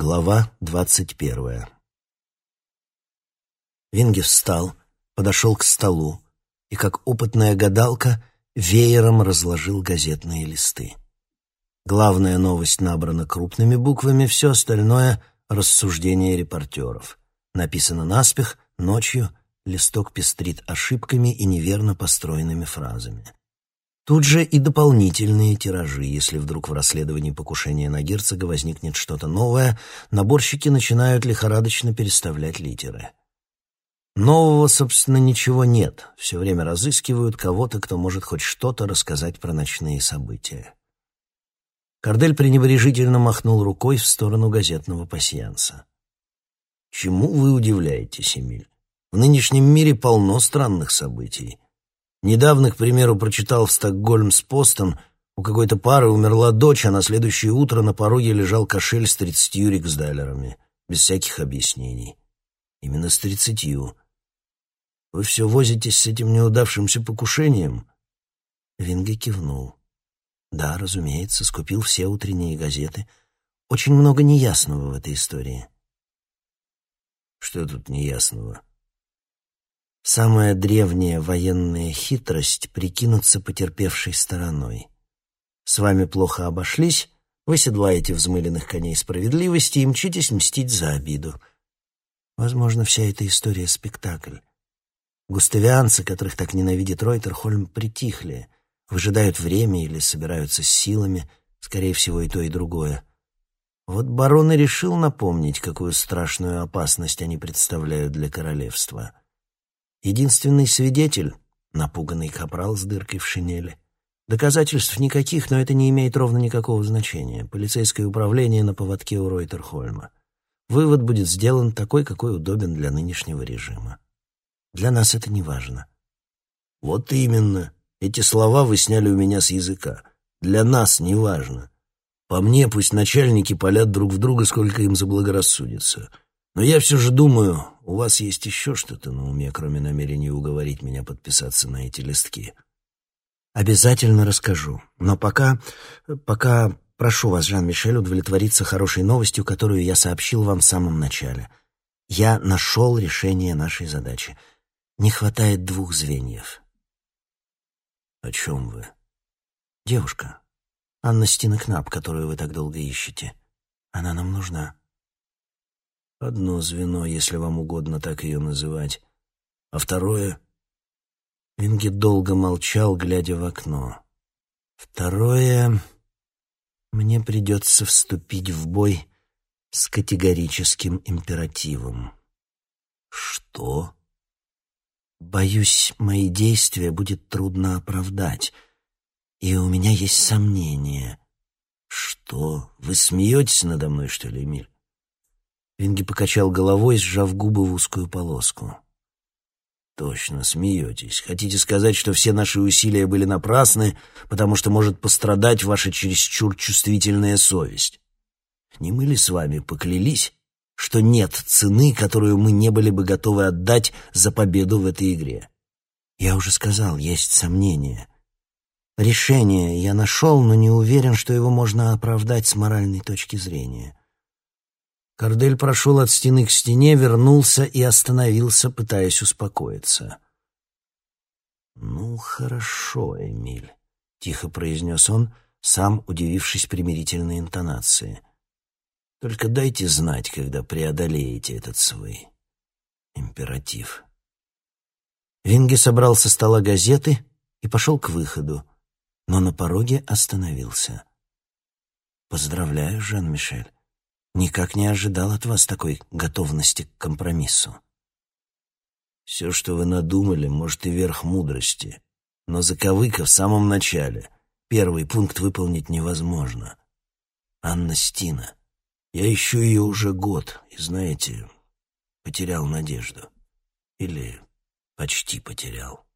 Глава двадцать первая Винги встал, подошел к столу и, как опытная гадалка, веером разложил газетные листы. Главная новость набрана крупными буквами, все остальное — рассуждения репортеров. Написано наспех, ночью, листок пестрит ошибками и неверно построенными фразами. Тут же и дополнительные тиражи. Если вдруг в расследовании покушения на герцога возникнет что-то новое, наборщики начинают лихорадочно переставлять литеры. Нового, собственно, ничего нет. Все время разыскивают кого-то, кто может хоть что-то рассказать про ночные события. Кардель пренебрежительно махнул рукой в сторону газетного пасьянса. «Чему вы удивляетесь, Эмиль? В нынешнем мире полно странных событий. Недавно, к примеру, прочитал в Стокгольмс-Постон, у какой-то пары умерла дочь, а на следующее утро на пороге лежал кошель с тридцатью риксдалерами, без всяких объяснений. Именно с тридцатью. Вы все возитесь с этим неудавшимся покушением?» Винге кивнул. «Да, разумеется, скупил все утренние газеты. Очень много неясного в этой истории». «Что тут неясного?» Самая древняя военная хитрость — прикинуться потерпевшей стороной. С вами плохо обошлись, вы седлаете взмыленных коней справедливости и мчитесь мстить за обиду. Возможно, вся эта история — спектакль. Густавианцы, которых так ненавидит Ройтерхольм, притихли, выжидают время или собираются с силами, скорее всего, и то, и другое. Вот барон и решил напомнить, какую страшную опасность они представляют для королевства — Единственный свидетель — напуганный капрал с дыркой в шинели. Доказательств никаких, но это не имеет ровно никакого значения. Полицейское управление на поводке у Ройтерхольма. Вывод будет сделан такой, какой удобен для нынешнего режима. Для нас это не важно. Вот именно. Эти слова вы сняли у меня с языка. Для нас не важно. По мне, пусть начальники палят друг в друга, сколько им заблагорассудится. Но я все же думаю, у вас есть еще что-то на уме, кроме намерения уговорить меня подписаться на эти листки. Обязательно расскажу. Но пока... пока прошу вас, Жан-Мишель, удовлетвориться хорошей новостью, которую я сообщил вам в самом начале. Я нашел решение нашей задачи. Не хватает двух звеньев. О чем вы? Девушка. Анна Стинокнап, которую вы так долго ищете. Она нам нужна. Одно звено, если вам угодно так ее называть. А второе... Винги долго молчал, глядя в окно. Второе... Мне придется вступить в бой с категорическим императивом. Что? Боюсь, мои действия будет трудно оправдать. И у меня есть сомнения. Что? Вы смеетесь надо мной, что ли, Эмиль? Винги покачал головой, сжав губы в узкую полоску. «Точно, смеетесь. Хотите сказать, что все наши усилия были напрасны, потому что может пострадать ваша чересчур чувствительная совесть? Не мы ли с вами поклялись, что нет цены, которую мы не были бы готовы отдать за победу в этой игре? Я уже сказал, есть сомнения. Решение я нашел, но не уверен, что его можно оправдать с моральной точки зрения. Кордель прошел от стены к стене, вернулся и остановился, пытаясь успокоиться. «Ну, хорошо, Эмиль», — тихо произнес он, сам удивившись примирительной интонации. «Только дайте знать, когда преодолеете этот свой императив». Винги собрал со стола газеты и пошел к выходу, но на пороге остановился. «Поздравляю, Жан-Мишель. Никак не ожидал от вас такой готовности к компромиссу. Все, что вы надумали, может и верх мудрости. Но заковыка в самом начале. Первый пункт выполнить невозможно. Анна Стина. Я ищу ее уже год, и, знаете, потерял надежду. Или почти потерял.